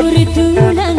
Tur tulang